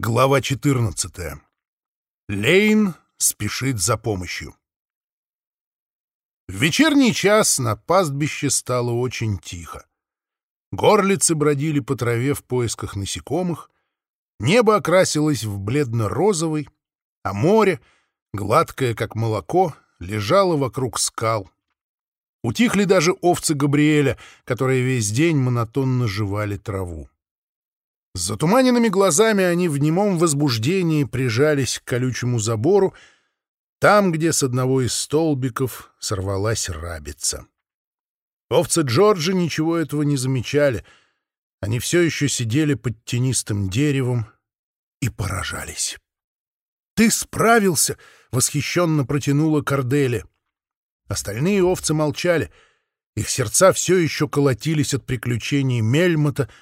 Глава 14. Лейн спешит за помощью. В вечерний час на пастбище стало очень тихо. Горлицы бродили по траве в поисках насекомых, небо окрасилось в бледно-розовый, а море, гладкое как молоко, лежало вокруг скал. Утихли даже овцы Габриэля, которые весь день монотонно жевали траву. С затуманенными глазами они в немом возбуждении прижались к колючему забору, там, где с одного из столбиков сорвалась рабица. Овцы Джорджа ничего этого не замечали. Они все еще сидели под тенистым деревом и поражались. «Ты справился!» — восхищенно протянула Кордели. Остальные овцы молчали. Их сердца все еще колотились от приключений Мельмота —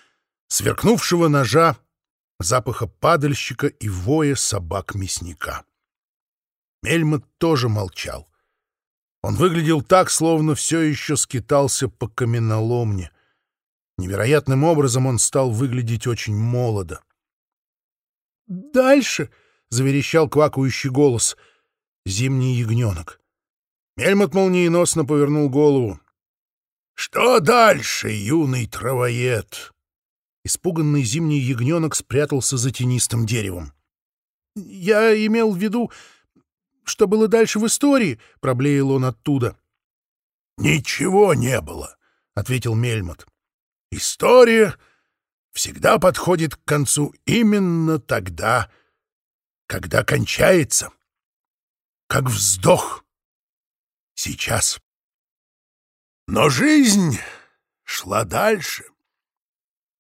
сверкнувшего ножа, запаха падальщика и воя собак-мясника. Мельмот тоже молчал. Он выглядел так, словно все еще скитался по каменоломне. Невероятным образом он стал выглядеть очень молодо. «Дальше!» — заверещал квакающий голос. Зимний ягненок. Мельмот молниеносно повернул голову. «Что дальше, юный травоед?» Испуганный зимний ягненок спрятался за тенистым деревом. «Я имел в виду, что было дальше в истории», — проблеял он оттуда. «Ничего не было», — ответил Мельмот. «История всегда подходит к концу именно тогда, когда кончается, как вздох. Сейчас. Но жизнь шла дальше.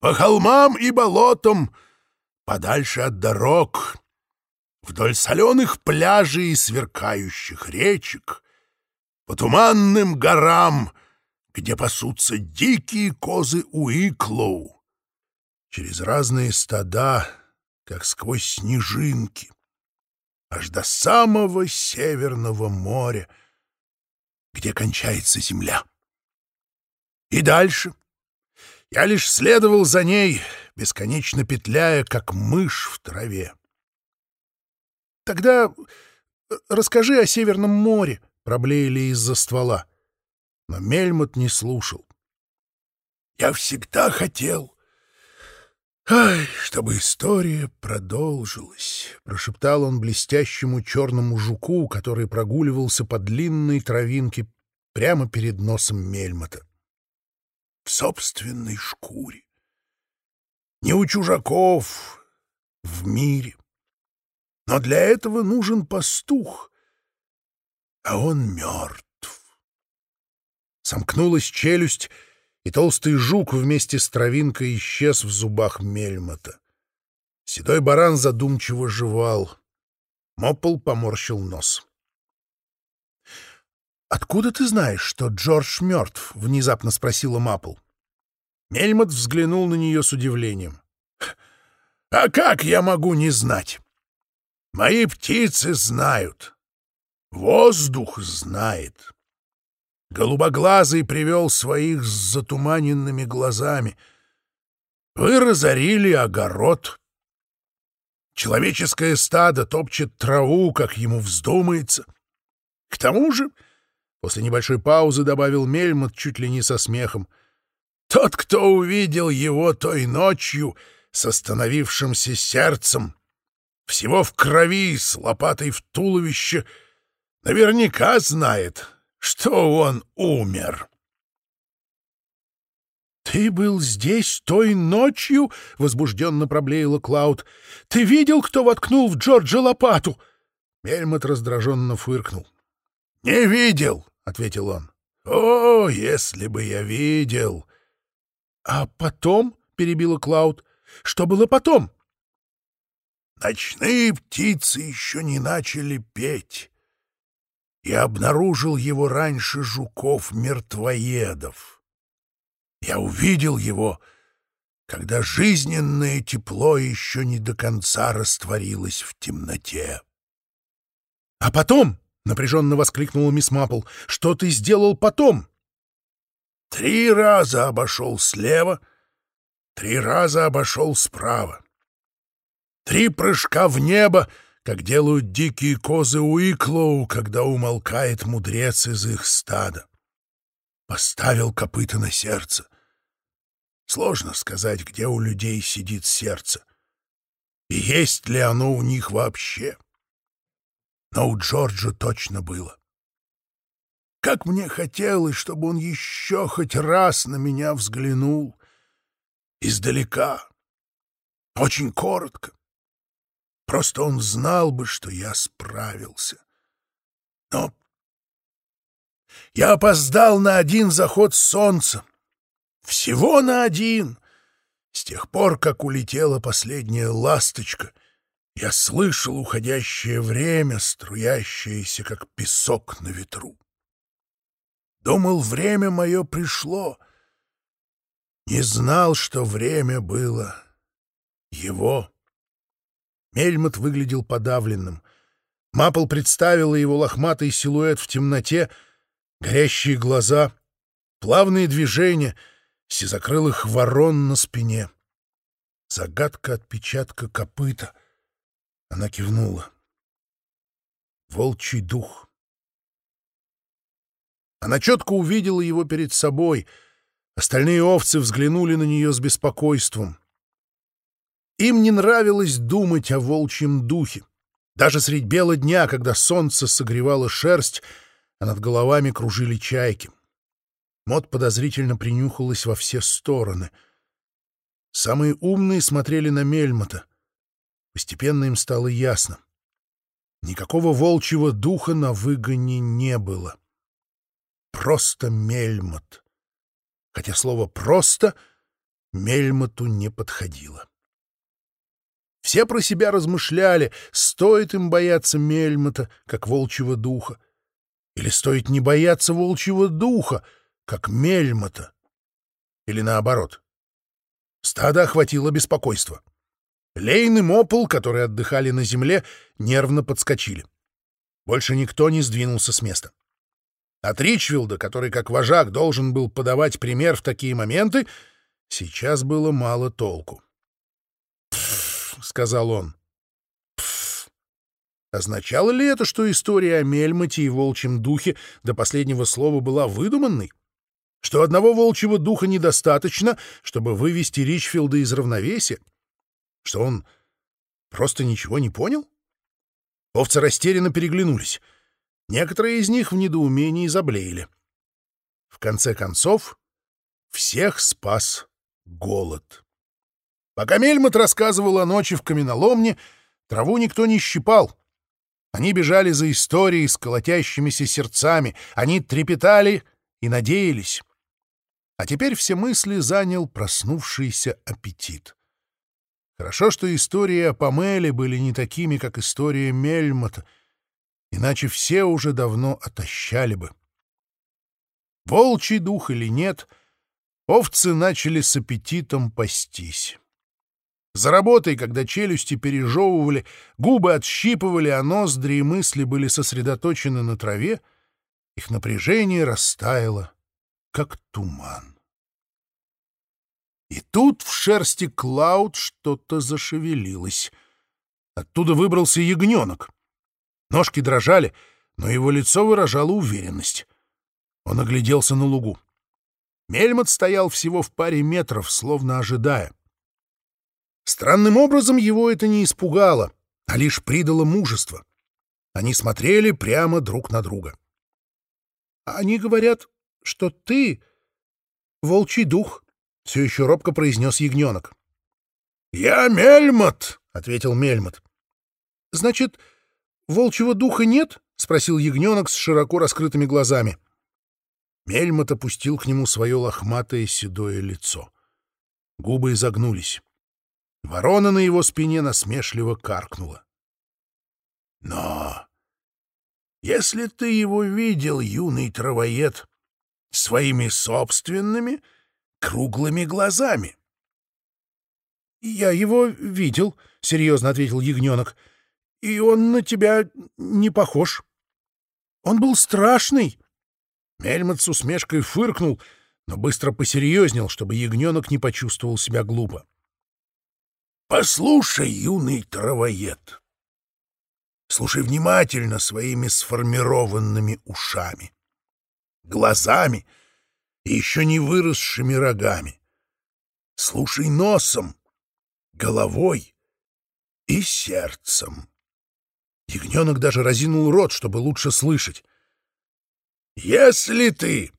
По холмам и болотам, подальше от дорог, вдоль соленых пляжей и сверкающих речек, по туманным горам, где пасутся дикие козы Уиклоу, через разные стада, как сквозь снежинки, аж до самого Северного моря, где кончается земля. И дальше — я лишь следовал за ней, бесконечно петляя, как мышь в траве. «Тогда э, расскажи о Северном море», — проблеяли из-за ствола. Но Мельмот не слушал. «Я всегда хотел, Ай, чтобы история продолжилась, прошептал он блестящему черному жуку, который прогуливался по длинной травинке прямо перед носом Мельмота в собственной шкуре. Не у чужаков, в мире. Но для этого нужен пастух, а он мертв. Сомкнулась челюсть, и толстый жук вместе с травинкой исчез в зубах мельмота. Седой баран задумчиво жевал. Моппл поморщил нос. «Откуда ты знаешь, что Джордж мертв?» — внезапно спросила Маппл. Мельмот взглянул на нее с удивлением. «А как я могу не знать? Мои птицы знают. Воздух знает. Голубоглазый привел своих с затуманенными глазами. Вы разорили огород. Человеческое стадо топчет траву, как ему вздумается. К тому же После небольшой паузы добавил Мельмот чуть ли не со смехом. «Тот, кто увидел его той ночью с остановившимся сердцем, всего в крови, с лопатой в туловище, наверняка знает, что он умер». «Ты был здесь той ночью?» — возбужденно проблеяла Клауд. «Ты видел, кто воткнул в Джорджа лопату?» Мельмот раздраженно фыркнул. «Не видел», — ответил он. «О, если бы я видел!» «А потом?» — перебила Клауд. «Что было потом?» «Ночные птицы еще не начали петь. Я обнаружил его раньше жуков-мертвоедов. Я увидел его, когда жизненное тепло еще не до конца растворилось в темноте. А потом напряженно воскликнула мисс Маппл. «Что ты сделал потом?» «Три раза обошел слева, три раза обошел справа. Три прыжка в небо, как делают дикие козы Уиклоу, когда умолкает мудрец из их стада. Поставил копыта на сердце. Сложно сказать, где у людей сидит сердце. И есть ли оно у них вообще. Но у Джорджа точно было. Как мне хотелось, чтобы он еще хоть раз на меня взглянул. Издалека. Очень коротко. Просто он знал бы, что я справился. Но я опоздал на один заход солнца. Всего на один. С тех пор, как улетела последняя ласточка, я слышал уходящее время, струящееся, как песок на ветру. Думал, время мое пришло. Не знал, что время было его. Мельмот выглядел подавленным. Мапл представила его лохматый силуэт в темноте, горящие глаза, плавные движения, сизокрылых ворон на спине. Загадка отпечатка копыта. Она кивнула. Волчий дух. Она четко увидела его перед собой. Остальные овцы взглянули на нее с беспокойством. Им не нравилось думать о волчьем духе. Даже средь бела дня, когда солнце согревало шерсть, а над головами кружили чайки. Мот подозрительно принюхалась во все стороны. Самые умные смотрели на Мельмота. Постепенно им стало ясно. Никакого волчьего духа на выгоне не было. — просто Мельмот. Хотя слово «просто» Мельмоту не подходило. Все про себя размышляли, стоит им бояться Мельмота, как волчьего духа, или стоит не бояться волчьего духа, как Мельмота, или наоборот. Стадо охватило беспокойство. Лейн и Мопл, которые отдыхали на земле, нервно подскочили. Больше никто не сдвинулся с места. От Ричвилда, который как вожак должен был подавать пример в такие моменты, сейчас было мало толку. «Пф», — сказал он. «Пф». Означало ли это, что история о Мельмоте и волчьем духе до последнего слова была выдуманной? Что одного волчьего духа недостаточно, чтобы вывести Ричфилда из равновесия? Что он просто ничего не понял? Овцы растерянно переглянулись — Некоторые из них в недоумении заблеяли. В конце концов, всех спас голод. Пока Мельмот рассказывал о ночи в каменоломне, траву никто не щипал. Они бежали за историей с колотящимися сердцами, они трепетали и надеялись. А теперь все мысли занял проснувшийся аппетит. Хорошо, что истории о Памеле были не такими, как история Мельмота — иначе все уже давно отощали бы. Волчий дух или нет, овцы начали с аппетитом пастись. За работой, когда челюсти пережевывали, губы отщипывали, а ноздри и мысли были сосредоточены на траве, их напряжение растаяло, как туман. И тут в шерсти Клауд что-то зашевелилось. Оттуда выбрался ягненок. Ножки дрожали, но его лицо выражало уверенность. Он огляделся на лугу. Мельмот стоял всего в паре метров, словно ожидая. Странным образом его это не испугало, а лишь придало мужество. Они смотрели прямо друг на друга. «Они говорят, что ты — волчий дух», — все еще робко произнес ягненок. «Я Мельмот», — ответил Мельмот. «Значит, — волчьего духа нет?» — спросил ягненок с широко раскрытыми глазами. Мельмот опустил к нему свое лохматое седое лицо. Губы изогнулись. Ворона на его спине насмешливо каркнула. «Но если ты его видел, юный травоед, своими собственными круглыми глазами...» «Я его видел», — серьезно ответил ягненок и он на тебя не похож. Он был страшный. Мельмот с усмешкой фыркнул, но быстро посерьезнел, чтобы ягненок не почувствовал себя глупо. Послушай, юный травоед. Слушай внимательно своими сформированными ушами, глазами и еще не выросшими рогами. Слушай носом, головой и сердцем. Ягненок даже разинул рот, чтобы лучше слышать. «Если ты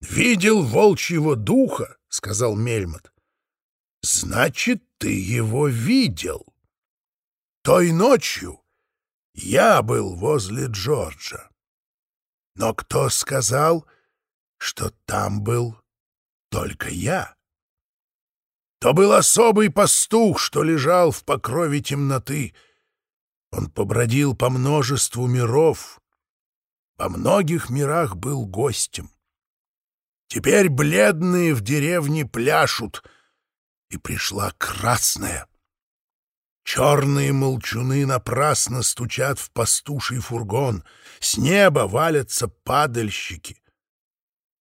видел волчьего духа, — сказал Мельмот, — значит, ты его видел. Той ночью я был возле Джорджа. Но кто сказал, что там был только я? То был особый пастух, что лежал в покрове темноты. Он побродил по множеству миров, во многих мирах был гостем. Теперь бледные в деревне пляшут, и пришла красная. Черные молчуны напрасно стучат в пастуший фургон, с неба валятся падальщики.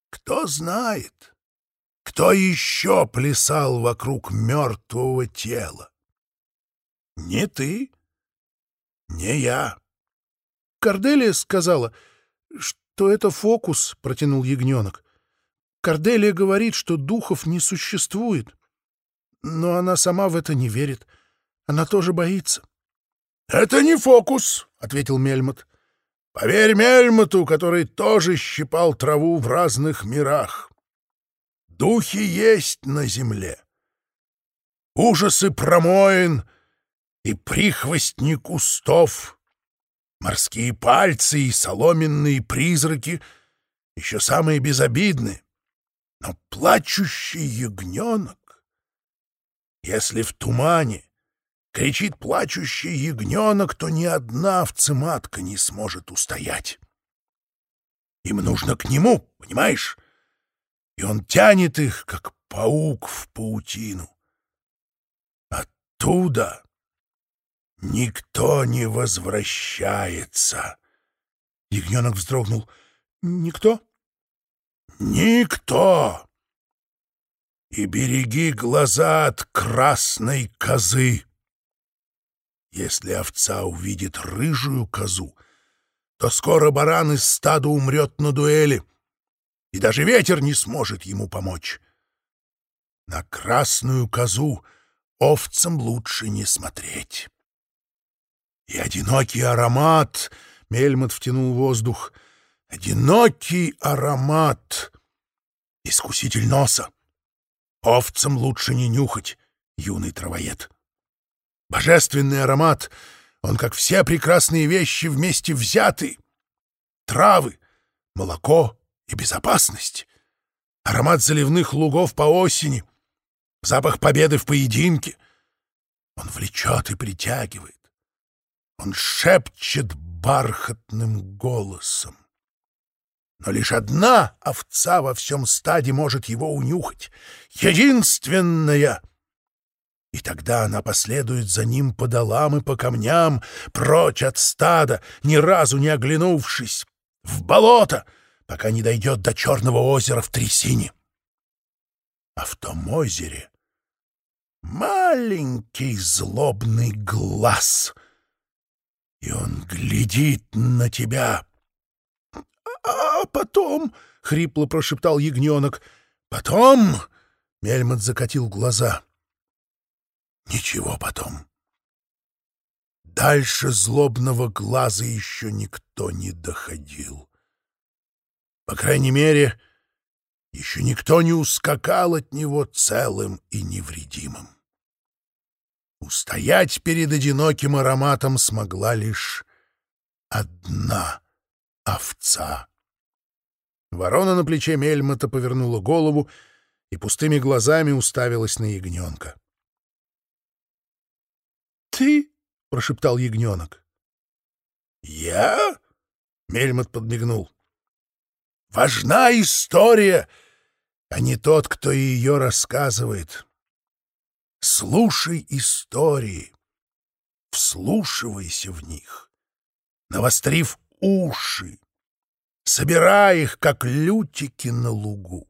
Кто знает, кто еще плясал вокруг мертвого тела? Не ты, не я. Корделия сказала, что это фокус, — протянул ягненок. Корделия говорит, что духов не существует. Но она сама в это не верит. Она тоже боится. — Это не фокус, — ответил Мельмот. — Поверь Мельмоту, который тоже щипал траву в разных мирах. Духи есть на земле. Ужасы промоин и прихвостни кустов, морские пальцы и соломенные призраки еще самые безобидные. Но плачущий ягненок, если в тумане кричит плачущий ягненок, то ни одна овцематка не сможет устоять. Им нужно к нему, понимаешь? и он тянет их, как паук в паутину. Оттуда никто не возвращается. Ягненок вздрогнул. «Никто?» «Никто! И береги глаза от красной козы. Если овца увидит рыжую козу, то скоро баран из стада умрет на дуэли» и даже ветер не сможет ему помочь. На красную козу овцам лучше не смотреть. И одинокий аромат, — Мельмот втянул воздух, — одинокий аромат, искуситель носа. Овцам лучше не нюхать, юный травоед. Божественный аромат, он, как все прекрасные вещи, вместе взяты. Травы, молоко, и безопасность. Аромат заливных лугов по осени, запах победы в поединке. Он влечет и притягивает. Он шепчет бархатным голосом. Но лишь одна овца во всем стаде может его унюхать. Единственная! И тогда она последует за ним по долам и по камням, прочь от стада, ни разу не оглянувшись, в болото — пока не дойдет до Черного озера в трясине. А в том озере маленький злобный глаз, и он глядит на тебя. — А потом, — хрипло прошептал ягненок, — потом... — Мельмот закатил глаза. — Ничего потом. Дальше злобного глаза еще никто не доходил. По крайней мере, еще никто не ускакал от него целым и невредимым. Устоять перед одиноким ароматом смогла лишь одна овца. Ворона на плече Мельмота повернула голову и пустыми глазами уставилась на ягненка. «Ты?» — прошептал ягненок. «Я?» — Мельмот подмигнул. Важна история, а не тот, кто ее рассказывает. Слушай истории, вслушивайся в них, навострив уши, собирай их, как лютики на лугу.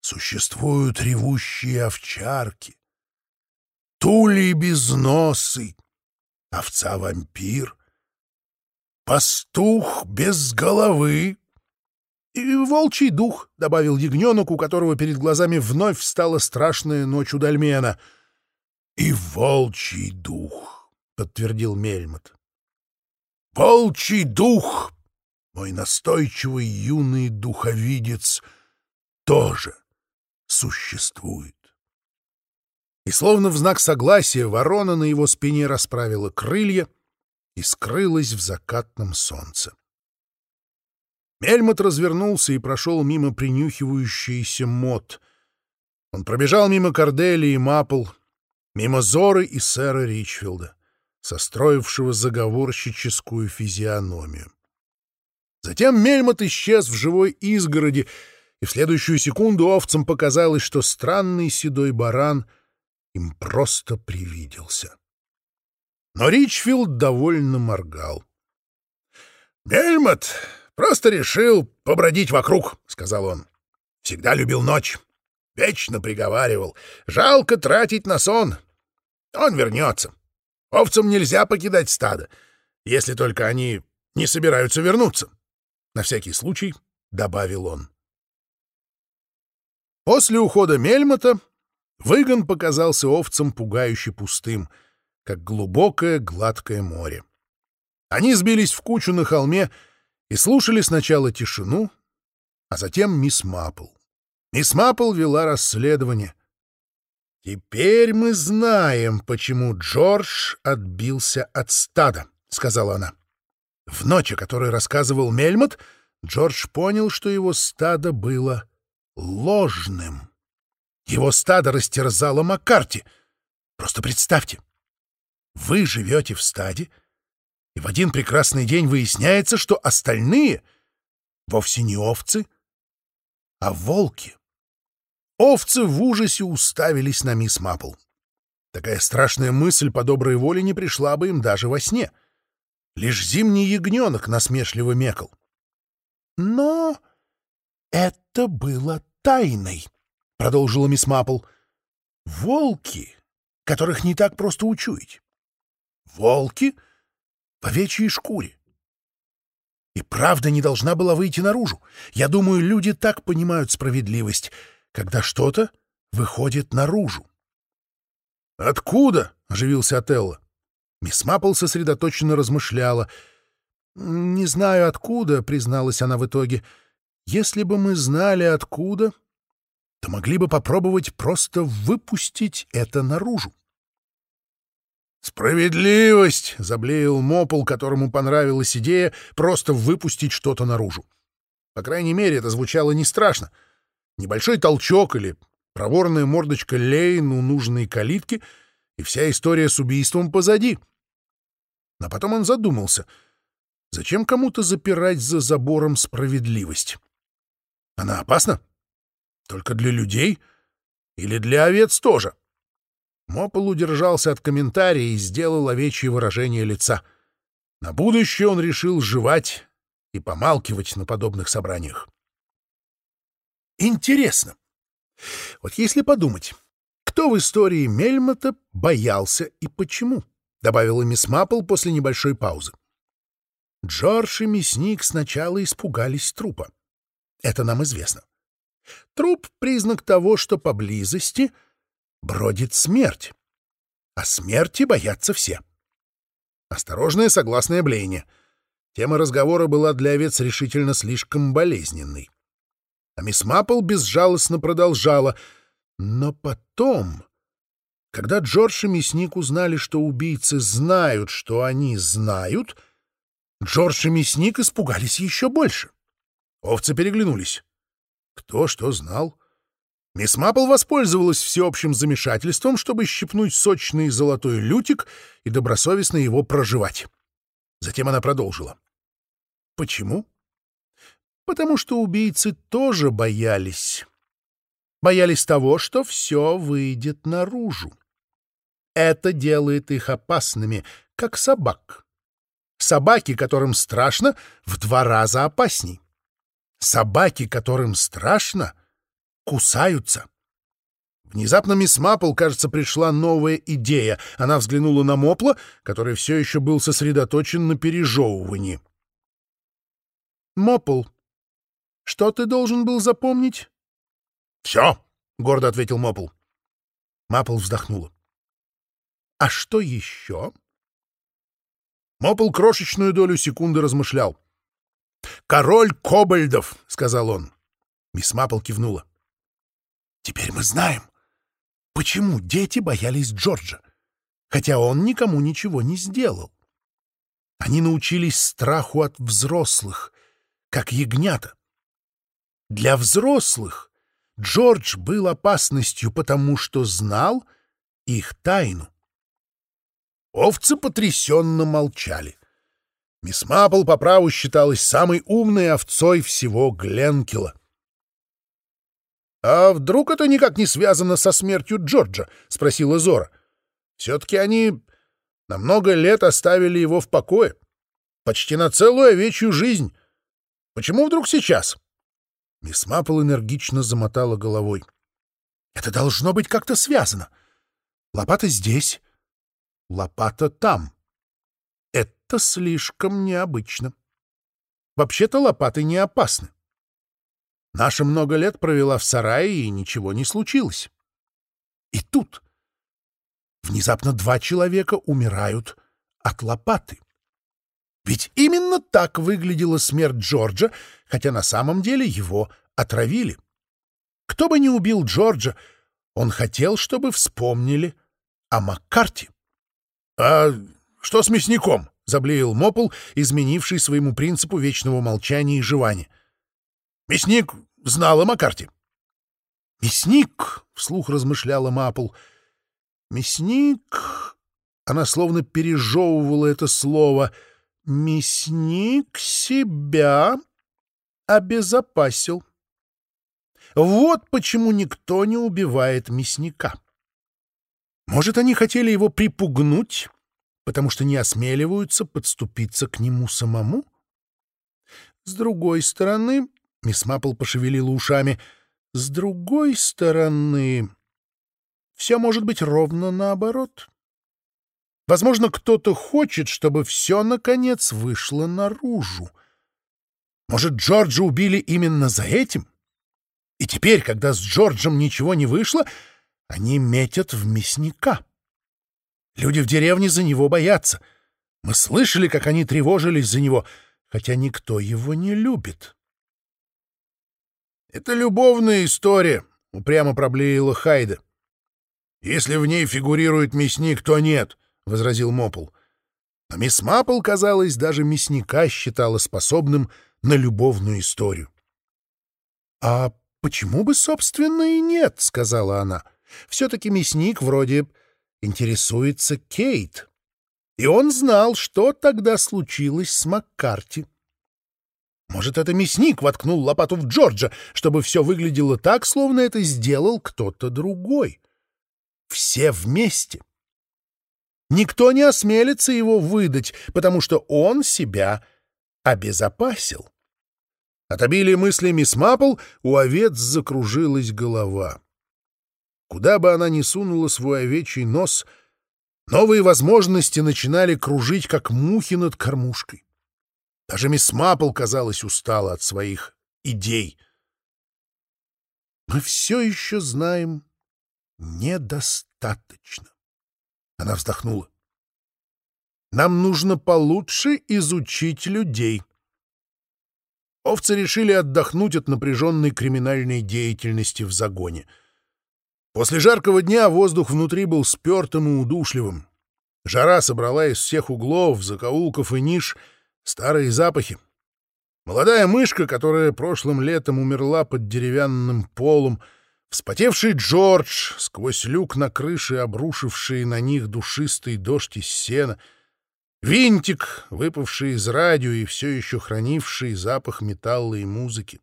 Существуют ревущие овчарки, Тулей безносый, овца-вампир, пастух без головы. «И волчий дух», — добавил ягненок, у которого перед глазами вновь встала страшная ночь у Дальмена. «И волчий дух», — подтвердил Мельмот. «Волчий дух, мой настойчивый юный духовидец, тоже существует». И словно в знак согласия ворона на его спине расправила крылья и скрылась в закатном солнце. Мельмот развернулся и прошел мимо принюхивающийся мод. Он пробежал мимо Кордели и Мапл, мимо Зоры и сэра Ричфилда, состроившего заговорщическую физиономию. Затем Мельмот исчез в живой изгороди, и в следующую секунду овцам показалось, что странный седой баран им просто привиделся. Но Ричфилд довольно моргал. «Мельмот Просто решил побродить вокруг, — сказал он. Всегда любил ночь. Вечно приговаривал. Жалко тратить на сон. Он вернется. Овцам нельзя покидать стадо, если только они не собираются вернуться. На всякий случай добавил он. После ухода Мельмота выгон показался овцам пугающе пустым, как глубокое гладкое море. Они сбились в кучу на холме, и слушали сначала тишину, а затем мисс Маппл. Мисс Маппл вела расследование. «Теперь мы знаем, почему Джордж отбился от стада», — сказала она. В ночь, о которой рассказывал Мельмот, Джордж понял, что его стадо было ложным. Его стадо растерзало Маккарти. Просто представьте, вы живете в стаде, и в один прекрасный день выясняется, что остальные вовсе не овцы, а волки. Овцы в ужасе уставились на мисс Маппл. Такая страшная мысль по доброй воле не пришла бы им даже во сне. Лишь зимний ягненок насмешливо мекал. «Но это было тайной», — продолжила мисс Маппл. «Волки, которых не так просто учуять. Волки — в овечьей шкуре. И правда не должна была выйти наружу. Я думаю, люди так понимают справедливость, когда что-то выходит наружу. «Откуда?» — оживился Отелло. Мисс Маппл сосредоточенно размышляла. «Не знаю, откуда», — призналась она в итоге. «Если бы мы знали, откуда, то могли бы попробовать просто выпустить это наружу». «Справедливость!» — заблеял Мопол, которому понравилась идея просто выпустить что-то наружу. По крайней мере, это звучало не страшно. Небольшой толчок или проворная мордочка Лейн у нужной калитки, и вся история с убийством позади. А потом он задумался, зачем кому-то запирать за забором справедливость? Она опасна? Только для людей? Или для овец тоже? — Мопол удержался от комментария и сделал овечье выражение лица. На будущее он решил жевать и помалкивать на подобных собраниях. Интересно. Вот если подумать, кто в истории Мельмота боялся и почему? Добавила мисс Маппл после небольшой паузы. Джордж и мясник сначала испугались трупа. Это нам известно. Труп — признак того, что поблизости — бродит смерть. А смерти боятся все. Осторожное согласное блеяние. Тема разговора была для овец решительно слишком болезненной. А мисс Маппл безжалостно продолжала. Но потом, когда Джордж и мясник узнали, что убийцы знают, что они знают, Джордж и мясник испугались еще больше. Овцы переглянулись. Кто что знал? Мисс Маппл воспользовалась всеобщим замешательством, чтобы щипнуть сочный золотой лютик и добросовестно его проживать. Затем она продолжила. Почему? Потому что убийцы тоже боялись. Боялись того, что все выйдет наружу. Это делает их опасными, как собак. Собаки, которым страшно, в два раза опасней. Собаки, которым страшно — кусаются. Внезапно мисс Маппл, кажется, пришла новая идея. Она взглянула на Мопла, который все еще был сосредоточен на пережевывании. «Мопл, что ты должен был запомнить?» «Все», — гордо ответил Мопл. Маппл вздохнула. «А что еще?» Мопл крошечную долю секунды размышлял. «Король кобальдов», — сказал он. Мисс Маппл кивнула. «Теперь мы знаем, почему дети боялись Джорджа, хотя он никому ничего не сделал. Они научились страху от взрослых, как ягнята. Для взрослых Джордж был опасностью, потому что знал их тайну. Овцы потрясенно молчали. Мисс Маппл по праву считалась самой умной овцой всего Гленкила. «А вдруг это никак не связано со смертью Джорджа?» — спросила Зора. «Все-таки они на много лет оставили его в покое. Почти на целую овечью жизнь. Почему вдруг сейчас?» Мисс Маппл энергично замотала головой. «Это должно быть как-то связано. Лопата здесь, лопата там. Это слишком необычно. Вообще-то лопаты не опасны. Наша много лет провела в сарае, и ничего не случилось. И тут внезапно два человека умирают от лопаты. Ведь именно так выглядела смерть Джорджа, хотя на самом деле его отравили. Кто бы ни убил Джорджа, он хотел, чтобы вспомнили о Маккарти. — А что с мясником? — заблеял Мопл, изменивший своему принципу вечного молчания и жевания. — Мясник знал о Маккарти. — Мясник, — вслух размышляла Мапл, — мясник... Она словно пережевывала это слово. Мясник себя обезопасил. Вот почему никто не убивает мясника. Может, они хотели его припугнуть, потому что не осмеливаются подступиться к нему самому? С другой стороны, мисс Маппл пошевелила ушами, с другой стороны, все может быть ровно наоборот. Возможно, кто-то хочет, чтобы все, наконец, вышло наружу. Может, Джорджа убили именно за этим? И теперь, когда с Джорджем ничего не вышло, они метят в мясника. Люди в деревне за него боятся. Мы слышали, как они тревожились за него, хотя никто его не любит. «Это любовная история», — упрямо проблеяла Хайда. «Если в ней фигурирует мясник, то нет», — возразил Мопл. Но мисс Маппл, казалось, даже мясника считала способным на любовную историю. «А почему бы, собственно, и нет?» — сказала она. Все-таки мясник вроде интересуется Кейт. И он знал, что тогда случилось с Маккарти. Может, это мясник воткнул лопату в Джорджа, чтобы все выглядело так, словно это сделал кто-то другой. Все вместе. Никто не осмелится его выдать, потому что он себя обезопасил. От обилия мыслей мисс Маппл у овец закружилась голова. Куда бы она ни сунула свой овечий нос, новые возможности начинали кружить, как мухи над кормушкой. Даже мисс Маппл, казалось, устала от своих идей. Мы все еще знаем недостаточно. Она вздохнула. Нам нужно получше изучить людей. Овцы решили отдохнуть от напряженной криминальной деятельности в загоне — После жаркого дня воздух внутри был спертым и удушливым. Жара собрала из всех углов, закоулков и ниш старые запахи. Молодая мышка, которая прошлым летом умерла под деревянным полом, вспотевший Джордж, сквозь люк на крыше, обрушивший на них душистый дождь из сена, винтик, выпавший из радио и все еще хранивший запах металла и музыки,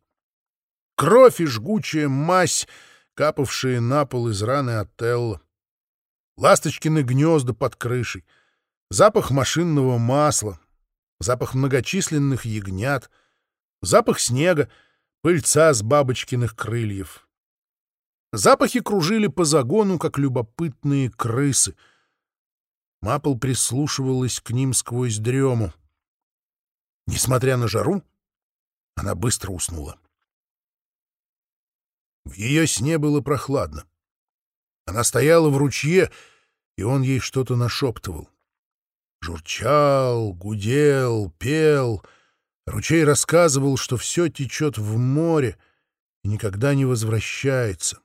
кровь и жгучая мазь, капавшие на пол из раны Отелло, ласточкины гнезда под крышей, запах машинного масла, запах многочисленных ягнят, запах снега, пыльца с бабочкиных крыльев. Запахи кружили по загону, как любопытные крысы. Мапл прислушивалась к ним сквозь дрему. Несмотря на жару, она быстро уснула. В ее сне было прохладно. Она стояла в ручье, и он ей что-то нашептывал. Журчал, гудел, пел. Ручей рассказывал, что все течет в море и никогда не возвращается.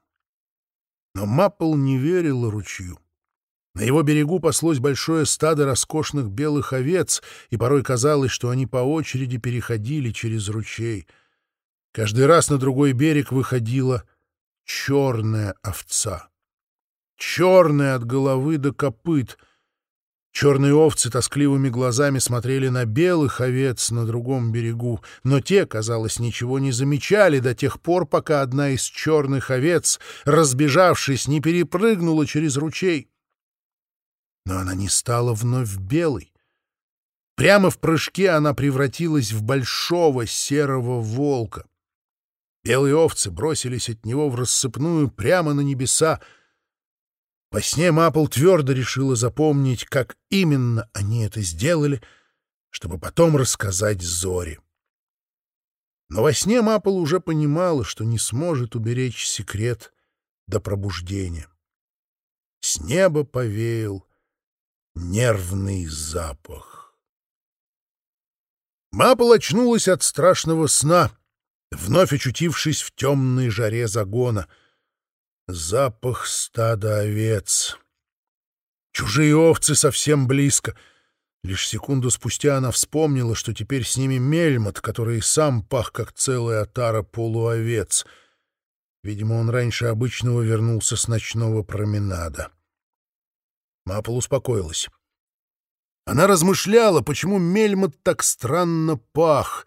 Но Маппл не верила ручью. На его берегу паслось большое стадо роскошных белых овец, и порой казалось, что они по очереди переходили через ручей. Каждый раз на другой берег выходила черная овца. Черная от головы до копыт. Черные овцы тоскливыми глазами смотрели на белых овец на другом берегу, но те, казалось, ничего не замечали до тех пор, пока одна из черных овец, разбежавшись, не перепрыгнула через ручей. Но она не стала вновь белой. Прямо в прыжке она превратилась в большого серого волка. Белые овцы бросились от него в рассыпную прямо на небеса, во сне Мапл твердо решила запомнить, как именно они это сделали, чтобы потом рассказать Зоре. Но во сне Мапл уже понимала, что не сможет уберечь секрет до пробуждения. С неба повеял нервный запах. Мапл очнулась от страшного сна, вновь очутившись в темной жаре загона — Запах стада овец. Чужие овцы совсем близко. Лишь секунду спустя она вспомнила, что теперь с ними мельмот, который сам пах, как целая отара полуовец. Видимо, он раньше обычного вернулся с ночного променада. Мапл успокоилась. Она размышляла, почему мельмот так странно пах,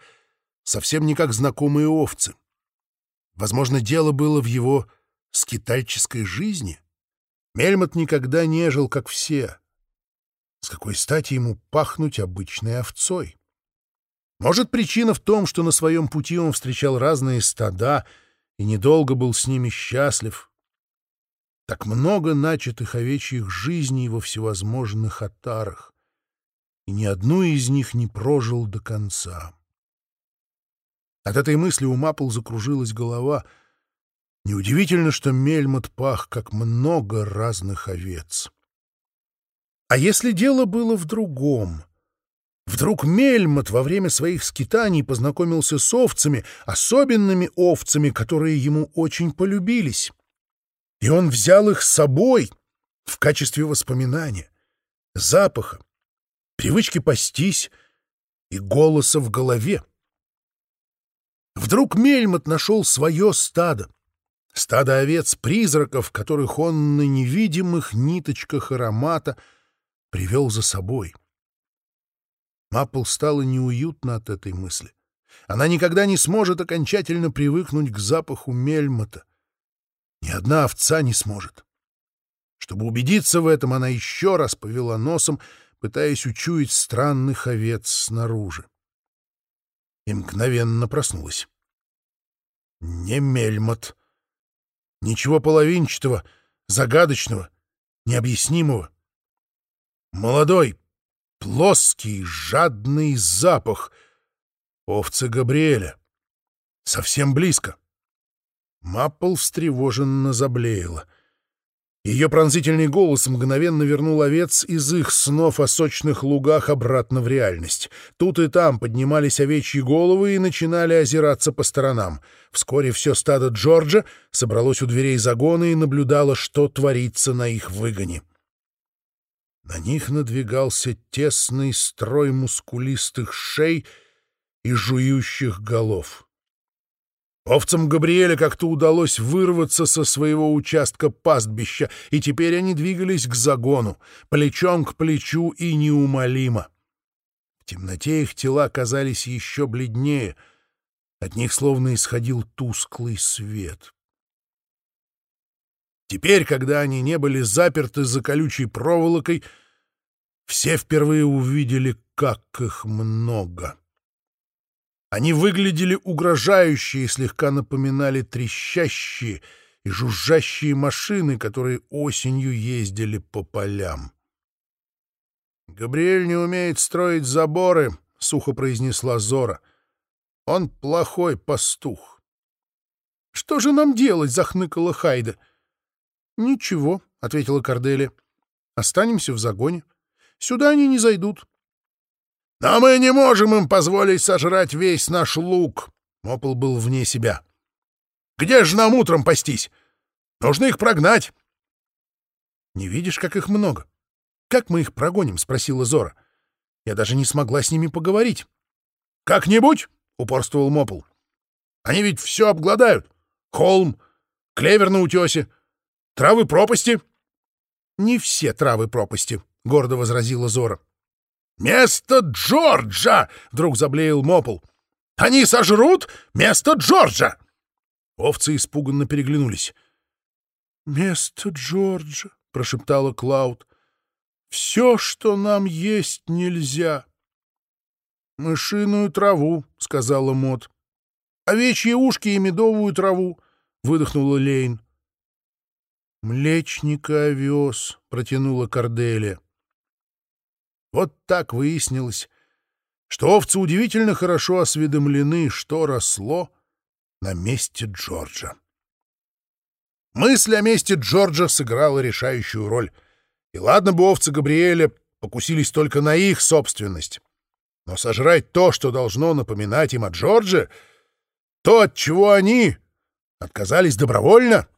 совсем не как знакомые овцы. Возможно, дело было в его скитальческой жизни. Мельмот никогда не жил, как все. С какой стати ему пахнуть обычной овцой? Может, причина в том, что на своем пути он встречал разные стада и недолго был с ними счастлив. Так много начатых овечьих жизней во всевозможных отарах, и ни одну из них не прожил до конца. От этой мысли у Мапл закружилась голова — Неудивительно, что Мельмот пах, как много разных овец. А если дело было в другом? Вдруг Мельмот во время своих скитаний познакомился с овцами, особенными овцами, которые ему очень полюбились. И он взял их с собой в качестве воспоминания, запаха, привычки пастись и голоса в голове. Вдруг Мельмот нашел свое стадо, Стадо овец-призраков, которых он на невидимых ниточках аромата привел за собой. Маппл стало неуютно от этой мысли. Она никогда не сможет окончательно привыкнуть к запаху мельмота. Ни одна овца не сможет. Чтобы убедиться в этом, она еще раз повела носом, пытаясь учуять странных овец снаружи. И мгновенно проснулась. Не мельмот, Ничего половинчатого, загадочного, необъяснимого. Молодой, плоский, жадный запах овцы Габриэля. Совсем близко. Маппл встревоженно заблеяла — ее пронзительный голос мгновенно вернул овец из их снов о сочных лугах обратно в реальность. Тут и там поднимались овечьи головы и начинали озираться по сторонам. Вскоре все стадо Джорджа собралось у дверей загона и наблюдало, что творится на их выгоне. На них надвигался тесный строй мускулистых шей и жующих голов. Овцам Габриэля как-то удалось вырваться со своего участка пастбища, и теперь они двигались к загону, плечом к плечу и неумолимо. В темноте их тела казались еще бледнее, от них словно исходил тусклый свет. Теперь, когда они не были заперты за колючей проволокой, все впервые увидели, как их много. Они выглядели угрожающе и слегка напоминали трещащие, и жужжащие машины, которые осенью ездили по полям. «Габриэль не умеет строить заборы», — сухо произнесла Зора. «Он плохой пастух». «Что же нам делать?» — захныкала Хайда. «Ничего», — ответила Корделия. «Останемся в загоне. Сюда они не зайдут». «Но мы не можем им позволить сожрать весь наш лук», — Мопл был вне себя. «Где же нам утром пастись? Нужно их прогнать». «Не видишь, как их много? Как мы их прогоним?» — спросила Зора. «Я даже не смогла с ними поговорить». «Как-нибудь», — упорствовал Мопл. «Они ведь все обгладают. Холм, клевер на утесе, травы пропасти». «Не все травы пропасти», — гордо возразила Зора. «Место Джорджа!» — вдруг заблеял Мопл. «Они сожрут место Джорджа!» Овцы испуганно переглянулись. «Место Джорджа!» — прошептала Клауд. «Все, что нам есть, нельзя!» «Мышиную траву», — сказала Мот. «Овечьи ушки и медовую траву», — выдохнула Лейн. «Млечника овес», — протянула Корделия. Вот так выяснилось, что овцы удивительно хорошо осведомлены, что росло на месте Джорджа. Мысль о месте Джорджа сыграла решающую роль. И ладно бы овцы Габриэля покусились только на их собственность. Но сожрать то, что должно напоминать им о Джордже, то, от чего они отказались добровольно,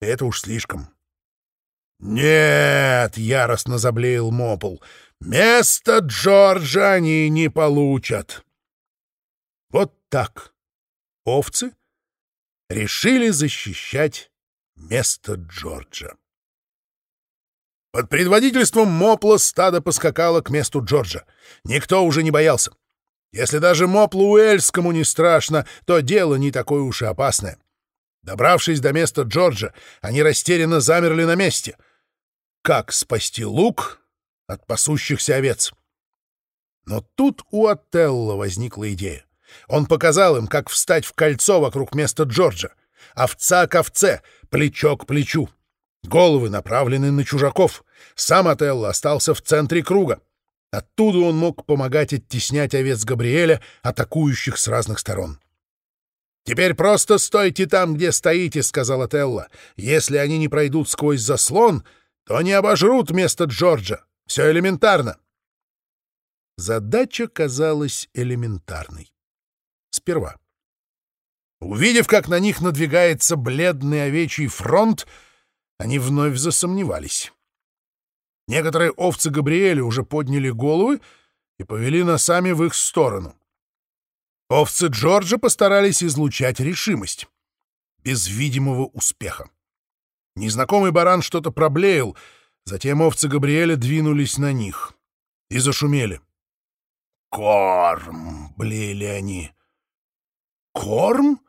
это уж слишком. «Нет!» — яростно заблеял Мопл. «Место Джорджа они не получат!» Вот так овцы решили защищать место Джорджа. Под предводительством Мопла стадо поскакало к месту Джорджа. Никто уже не боялся. Если даже Моплу Уэльскому не страшно, то дело не такое уж и опасное. Добравшись до места Джорджа, они растерянно замерли на месте — как спасти лук от пасущихся овец. Но тут у Отелло возникла идея. Он показал им, как встать в кольцо вокруг места Джорджа. Овца к овце, плечо к плечу. Головы направлены на чужаков. Сам Отелло остался в центре круга. Оттуда он мог помогать оттеснять овец Габриэля, атакующих с разных сторон. «Теперь просто стойте там, где стоите», — сказал Отелло. «Если они не пройдут сквозь заслон, то они обожрут место Джорджа. Все элементарно. Задача казалась элементарной. Сперва. Увидев, как на них надвигается бледный овечий фронт, они вновь засомневались. Некоторые овцы Габриэля уже подняли головы и повели носами в их сторону. Овцы Джорджа постарались излучать решимость. Без видимого успеха. Незнакомый баран что-то проблеял, затем овцы Габриэля двинулись на них и зашумели. «Корм!» — блеяли они. «Корм?»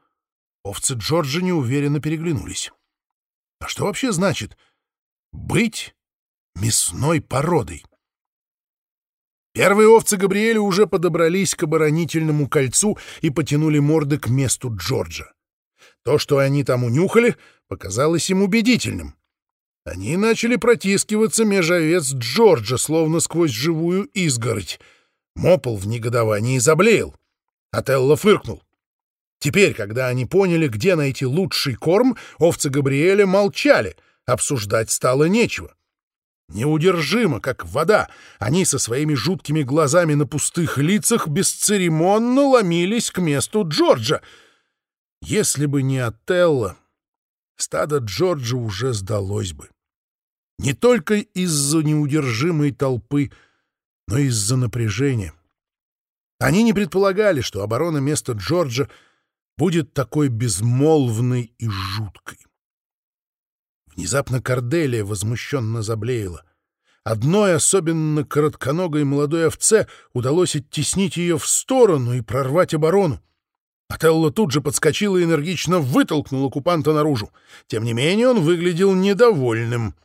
Овцы Джорджа неуверенно переглянулись. «А что вообще значит быть мясной породой?» Первые овцы Габриэля уже подобрались к оборонительному кольцу и потянули морды к месту Джорджа. То, что они там унюхали, показалось им убедительным. Они начали протискиваться меж овец Джорджа, словно сквозь живую изгородь. Мопл в негодовании заблеял. Отелло фыркнул. Теперь, когда они поняли, где найти лучший корм, овцы Габриэля молчали, обсуждать стало нечего. Неудержимо, как вода, они со своими жуткими глазами на пустых лицах бесцеремонно ломились к месту Джорджа. Если бы не Отелло, стадо Джорджа уже сдалось бы. Не только из-за неудержимой толпы, но и из-за напряжения. Они не предполагали, что оборона места Джорджа будет такой безмолвной и жуткой. Внезапно Корделия возмущенно заблеяла. Одной особенно коротконогой молодой овце удалось оттеснить ее в сторону и прорвать оборону. Отелло тут же подскочил и энергично вытолкнул оккупанта наружу. Тем не менее он выглядел недовольным.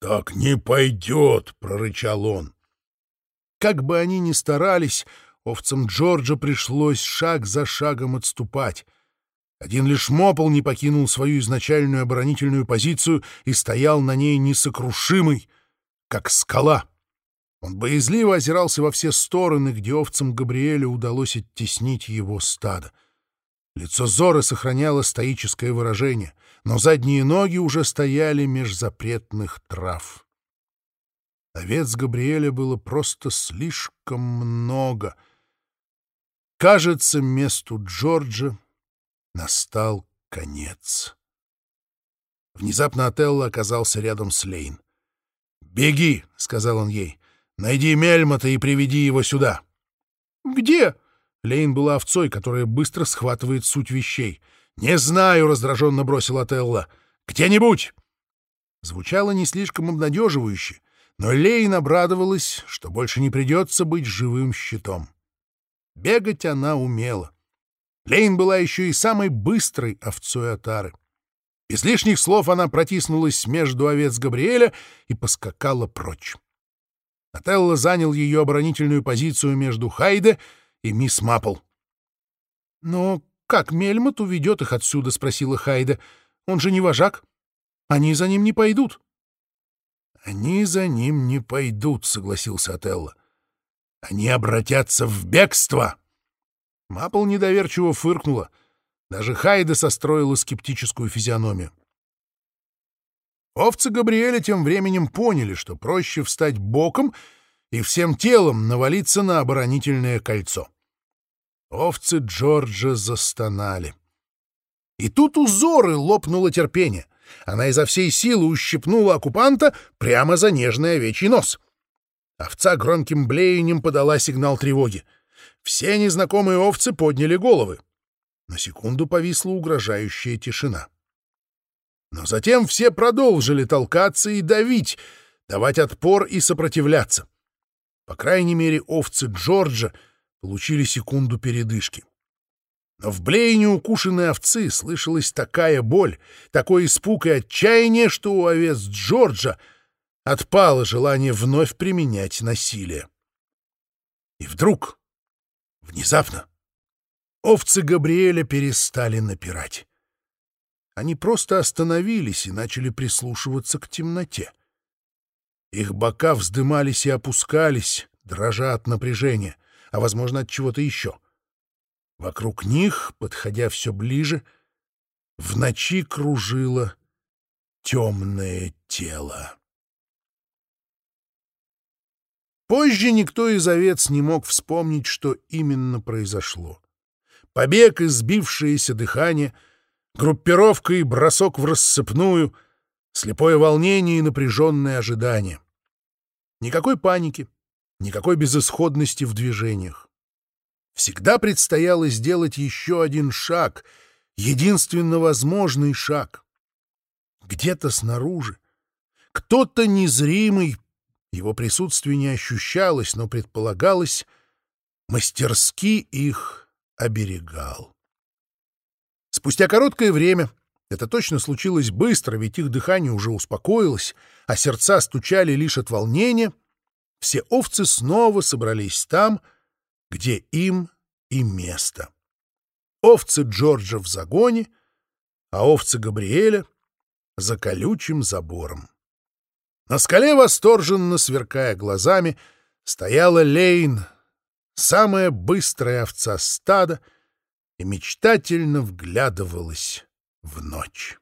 «Так не пойдет!» — прорычал он. Как бы они ни старались, овцам Джорджа пришлось шаг за шагом отступать. Один лишь Мопол не покинул свою изначальную оборонительную позицию и стоял на ней несокрушимый, как скала. Он боязливо озирался во все стороны, где овцам Габриэля удалось оттеснить его стадо. Лицо Зоры сохраняло стоическое выражение, но задние ноги уже стояли меж запретных трав. Овец Габриэля было просто слишком много. Кажется, месту Джорджа настал конец. Внезапно Отелло оказался рядом с Лейн. «Беги!» — сказал он ей. «Найди Мельмота и приведи его сюда». «Где?» Лейн была овцой, которая быстро схватывает суть вещей. «Не знаю», — раздраженно бросил Отелло. «Где-нибудь!» Звучало не слишком обнадеживающе, но Лейн обрадовалась, что больше не придется быть живым щитом. Бегать она умела. Лейн была еще и самой быстрой овцой Атары. Без лишних слов она протиснулась между овец Габриэля и поскакала прочь. Отелло занял ее оборонительную позицию между Хайде и мисс Маппл. «Но как Мельмот уведет их отсюда?» — спросила Хайде. «Он же не вожак. Они за ним не пойдут». «Они за ним не пойдут», — согласился Отелло. «Они обратятся в бегство!» Маппл недоверчиво фыркнула. Даже Хайда состроила скептическую физиономию. Овцы Габриэля тем временем поняли, что проще встать боком и всем телом навалиться на оборонительное кольцо. Овцы Джорджа застонали. И тут у Зоры лопнуло терпение. Она изо всей силы ущипнула оккупанта прямо за нежный овечий нос. Овца громким блеянием подала сигнал тревоги. Все незнакомые овцы подняли головы. На секунду повисла угрожающая тишина. Но затем все продолжили толкаться и давить, давать отпор и сопротивляться. По крайней мере, овцы Джорджа получили секунду передышки. Но в блеянии укушенной овцы слышалась такая боль, такой испуг и отчаяние, что у овец Джорджа отпало желание вновь применять насилие. И вдруг Внезапно овцы Габриэля перестали напирать. Они просто остановились и начали прислушиваться к темноте. Их бока вздымались и опускались, дрожа от напряжения, а, возможно, от чего-то еще. Вокруг них, подходя все ближе, в ночи кружило темное тело. Позже никто из овец не мог вспомнить, что именно произошло. Побег и сбившееся дыхание, группировка и бросок в рассыпную, слепое волнение и напряженное ожидание. Никакой паники, никакой безысходности в движениях. Всегда предстояло сделать еще один шаг, единственно возможный шаг. Где-то снаружи кто-то незримый его присутствие не ощущалось, но предполагалось, мастерски их оберегал. Спустя короткое время, это точно случилось быстро, ведь их дыхание уже успокоилось, а сердца стучали лишь от волнения, все овцы снова собрались там, где им и место. Овцы Джорджа в загоне, а овцы Габриэля за колючим забором. На скале, восторженно сверкая глазами, стояла Лейн, самая быстрая овца стада, и мечтательно вглядывалась в ночь.